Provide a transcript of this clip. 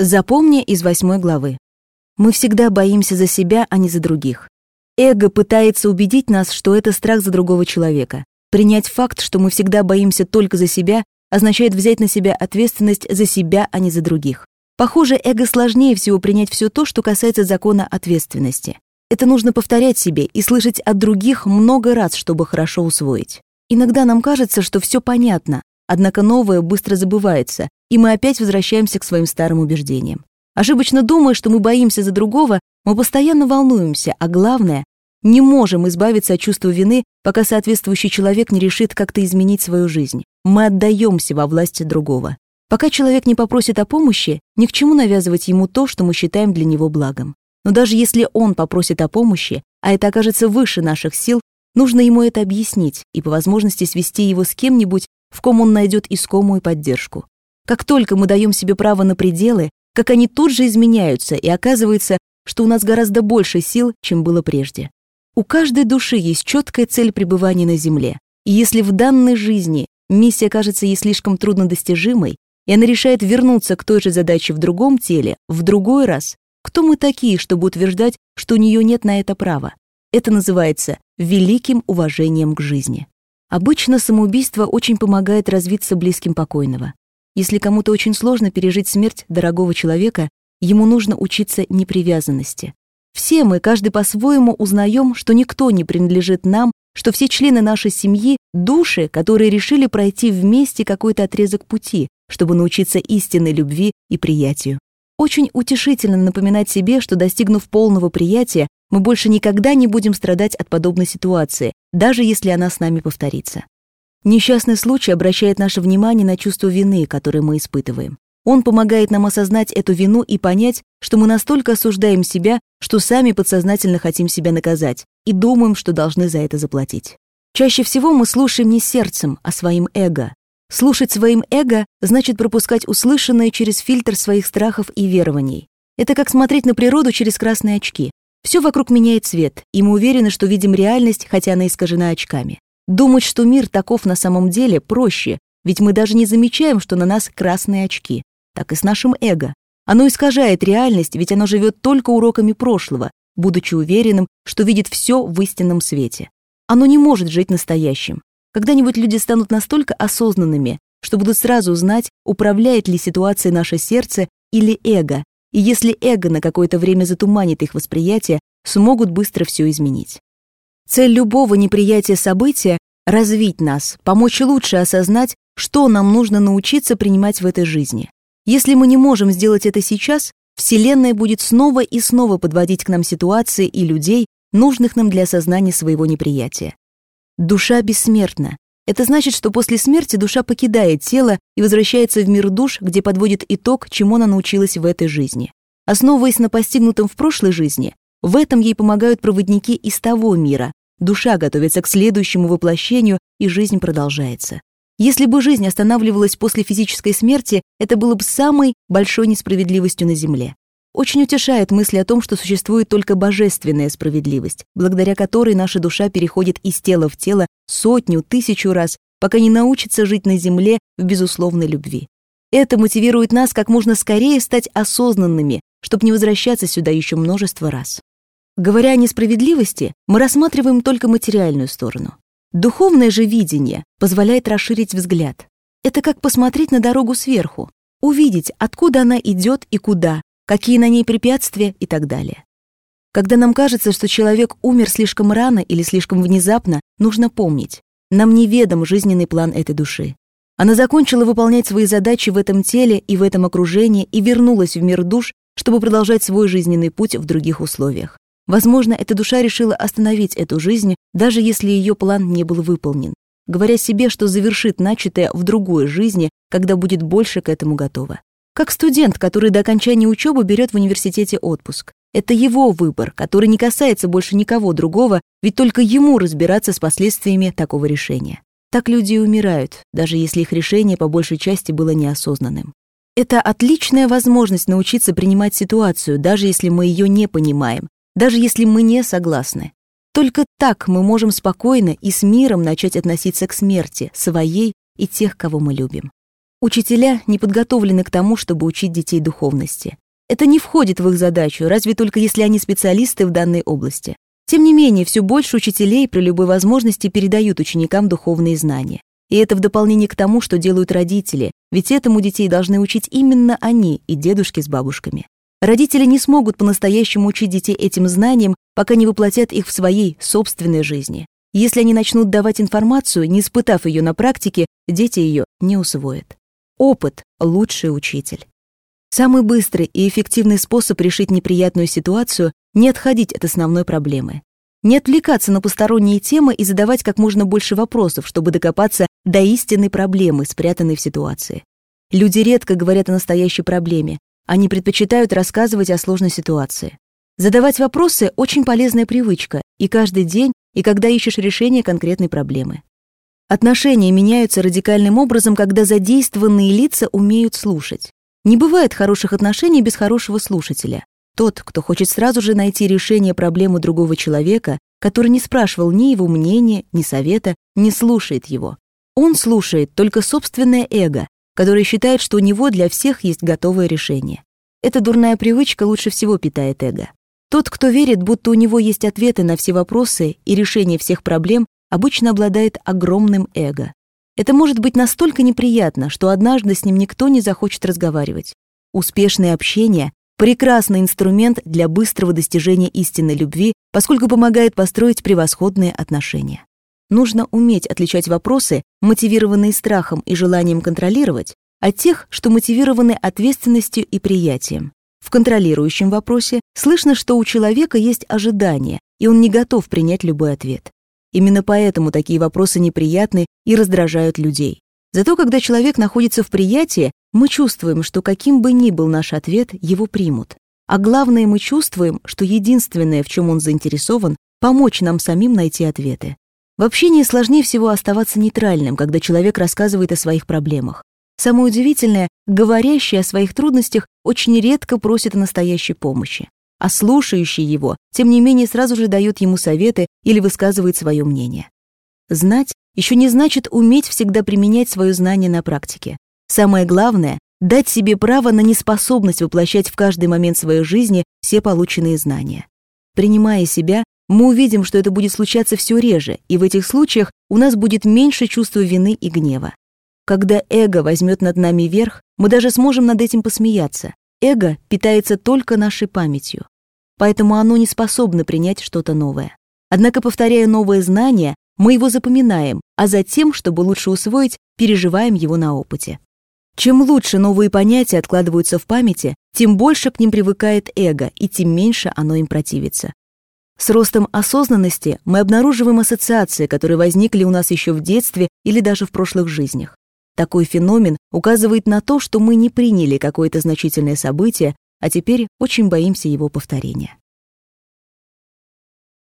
Запомни из восьмой главы. Мы всегда боимся за себя, а не за других. Эго пытается убедить нас, что это страх за другого человека. Принять факт, что мы всегда боимся только за себя, означает взять на себя ответственность за себя, а не за других. Похоже, эго сложнее всего принять все то, что касается закона ответственности. Это нужно повторять себе и слышать от других много раз, чтобы хорошо усвоить. Иногда нам кажется, что все понятно, однако новое быстро забывается, и мы опять возвращаемся к своим старым убеждениям. Ошибочно думая, что мы боимся за другого, мы постоянно волнуемся, а главное, не можем избавиться от чувства вины, пока соответствующий человек не решит как-то изменить свою жизнь. Мы отдаемся во власти другого. Пока человек не попросит о помощи, ни к чему навязывать ему то, что мы считаем для него благом. Но даже если он попросит о помощи, а это окажется выше наших сил, нужно ему это объяснить и по возможности свести его с кем-нибудь, в ком он найдет искомую поддержку. Как только мы даем себе право на пределы, как они тут же изменяются, и оказывается, что у нас гораздо больше сил, чем было прежде. У каждой души есть четкая цель пребывания на Земле, и если в данной жизни миссия кажется ей слишком труднодостижимой, и она решает вернуться к той же задаче в другом теле, в другой раз, кто мы такие, чтобы утверждать, что у нее нет на это права? Это называется великим уважением к жизни. Обычно самоубийство очень помогает развиться близким покойного. Если кому-то очень сложно пережить смерть дорогого человека, ему нужно учиться непривязанности. Все мы, каждый по-своему, узнаем, что никто не принадлежит нам, что все члены нашей семьи — души, которые решили пройти вместе какой-то отрезок пути, чтобы научиться истинной любви и приятию. Очень утешительно напоминать себе, что достигнув полного приятия, мы больше никогда не будем страдать от подобной ситуации, даже если она с нами повторится. Несчастный случай обращает наше внимание на чувство вины, которое мы испытываем. Он помогает нам осознать эту вину и понять, что мы настолько осуждаем себя, что сами подсознательно хотим себя наказать и думаем, что должны за это заплатить. Чаще всего мы слушаем не сердцем, а своим эго. Слушать своим эго значит пропускать услышанное через фильтр своих страхов и верований. Это как смотреть на природу через красные очки. Все вокруг меняет цвет, и мы уверены, что видим реальность, хотя она искажена очками. Думать, что мир таков на самом деле, проще, ведь мы даже не замечаем, что на нас красные очки. Так и с нашим эго. Оно искажает реальность, ведь оно живет только уроками прошлого, будучи уверенным, что видит все в истинном свете. Оно не может жить настоящим. Когда-нибудь люди станут настолько осознанными, что будут сразу знать, управляет ли ситуацией наше сердце или эго, и если эго на какое-то время затуманит их восприятие, смогут быстро все изменить. Цель любого неприятия события — развить нас, помочь лучше осознать, что нам нужно научиться принимать в этой жизни. Если мы не можем сделать это сейчас, Вселенная будет снова и снова подводить к нам ситуации и людей, нужных нам для осознания своего неприятия. Душа бессмертна. Это значит, что после смерти душа покидает тело и возвращается в мир душ, где подводит итог, чему она научилась в этой жизни. Основываясь на постигнутом в прошлой жизни, в этом ей помогают проводники из того мира, Душа готовится к следующему воплощению, и жизнь продолжается. Если бы жизнь останавливалась после физической смерти, это было бы самой большой несправедливостью на Земле. Очень утешает мысль о том, что существует только божественная справедливость, благодаря которой наша душа переходит из тела в тело сотню, тысячу раз, пока не научится жить на Земле в безусловной любви. Это мотивирует нас как можно скорее стать осознанными, чтобы не возвращаться сюда еще множество раз. Говоря о несправедливости, мы рассматриваем только материальную сторону. Духовное же видение позволяет расширить взгляд. Это как посмотреть на дорогу сверху, увидеть, откуда она идет и куда, какие на ней препятствия и так далее. Когда нам кажется, что человек умер слишком рано или слишком внезапно, нужно помнить, нам неведом жизненный план этой души. Она закончила выполнять свои задачи в этом теле и в этом окружении и вернулась в мир душ, чтобы продолжать свой жизненный путь в других условиях. Возможно, эта душа решила остановить эту жизнь, даже если ее план не был выполнен, говоря себе, что завершит начатое в другой жизни, когда будет больше к этому готова. Как студент, который до окончания учебы берет в университете отпуск. Это его выбор, который не касается больше никого другого, ведь только ему разбираться с последствиями такого решения. Так люди и умирают, даже если их решение по большей части было неосознанным. Это отличная возможность научиться принимать ситуацию, даже если мы ее не понимаем, даже если мы не согласны. Только так мы можем спокойно и с миром начать относиться к смерти, своей и тех, кого мы любим. Учителя не подготовлены к тому, чтобы учить детей духовности. Это не входит в их задачу, разве только если они специалисты в данной области. Тем не менее, все больше учителей при любой возможности передают ученикам духовные знания. И это в дополнение к тому, что делают родители, ведь этому детей должны учить именно они и дедушки с бабушками. Родители не смогут по-настоящему учить детей этим знаниям, пока не воплотят их в своей собственной жизни. Если они начнут давать информацию, не испытав ее на практике, дети ее не усвоят. Опыт — лучший учитель. Самый быстрый и эффективный способ решить неприятную ситуацию — не отходить от основной проблемы. Не отвлекаться на посторонние темы и задавать как можно больше вопросов, чтобы докопаться до истинной проблемы, спрятанной в ситуации. Люди редко говорят о настоящей проблеме, они предпочитают рассказывать о сложной ситуации. Задавать вопросы — очень полезная привычка, и каждый день, и когда ищешь решение конкретной проблемы. Отношения меняются радикальным образом, когда задействованные лица умеют слушать. Не бывает хороших отношений без хорошего слушателя. Тот, кто хочет сразу же найти решение проблемы другого человека, который не спрашивал ни его мнения, ни совета, не слушает его. Он слушает только собственное эго, которое считает, что у него для всех есть готовое решение. Эта дурная привычка лучше всего питает эго. Тот, кто верит, будто у него есть ответы на все вопросы и решение всех проблем, обычно обладает огромным эго. Это может быть настолько неприятно, что однажды с ним никто не захочет разговаривать. Успешное общение — прекрасный инструмент для быстрого достижения истинной любви, поскольку помогает построить превосходные отношения. Нужно уметь отличать вопросы, мотивированные страхом и желанием контролировать, от тех, что мотивированы ответственностью и приятием. В контролирующем вопросе слышно, что у человека есть ожидания, и он не готов принять любой ответ. Именно поэтому такие вопросы неприятны и раздражают людей. Зато когда человек находится в приятии, мы чувствуем, что каким бы ни был наш ответ, его примут. А главное, мы чувствуем, что единственное, в чем он заинтересован, помочь нам самим найти ответы. В общении сложнее всего оставаться нейтральным, когда человек рассказывает о своих проблемах. Самое удивительное, говорящий о своих трудностях очень редко просит о настоящей помощи а слушающий его, тем не менее, сразу же дает ему советы или высказывает свое мнение. Знать еще не значит уметь всегда применять свое знание на практике. Самое главное — дать себе право на неспособность воплощать в каждый момент своей жизни все полученные знания. Принимая себя, мы увидим, что это будет случаться все реже, и в этих случаях у нас будет меньше чувства вины и гнева. Когда эго возьмет над нами верх, мы даже сможем над этим посмеяться, Эго питается только нашей памятью, поэтому оно не способно принять что-то новое. Однако, повторяя новое знание, мы его запоминаем, а затем, чтобы лучше усвоить, переживаем его на опыте. Чем лучше новые понятия откладываются в памяти, тем больше к ним привыкает эго, и тем меньше оно им противится. С ростом осознанности мы обнаруживаем ассоциации, которые возникли у нас еще в детстве или даже в прошлых жизнях. Такой феномен указывает на то, что мы не приняли какое-то значительное событие, а теперь очень боимся его повторения.